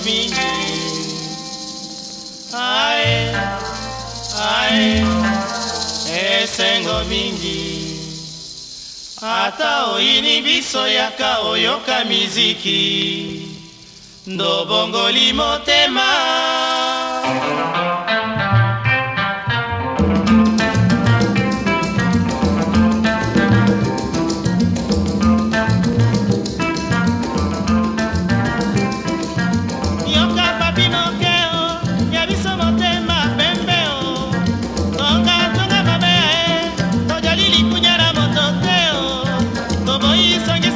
Ae, ae, aê, esengo é mingi. Ata oyini biso yaka oyoka miziki. Ndobongoli motema.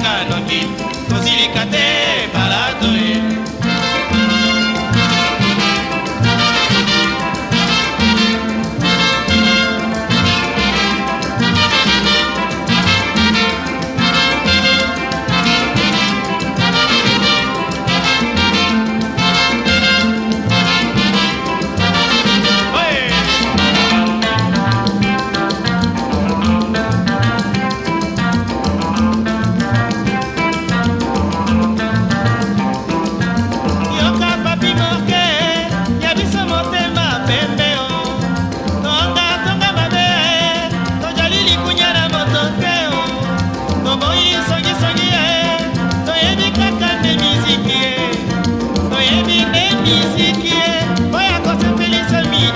ezalaka noki kozilika te balado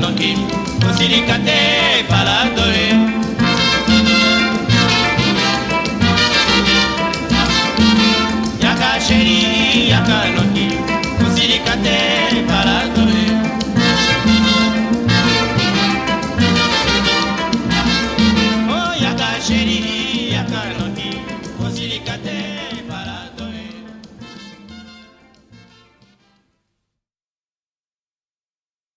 noki Kosirika te baladoe Yaka sheri yaka noki Kosirika te baladoe Oh yaka sheri yaka noki Kosirika te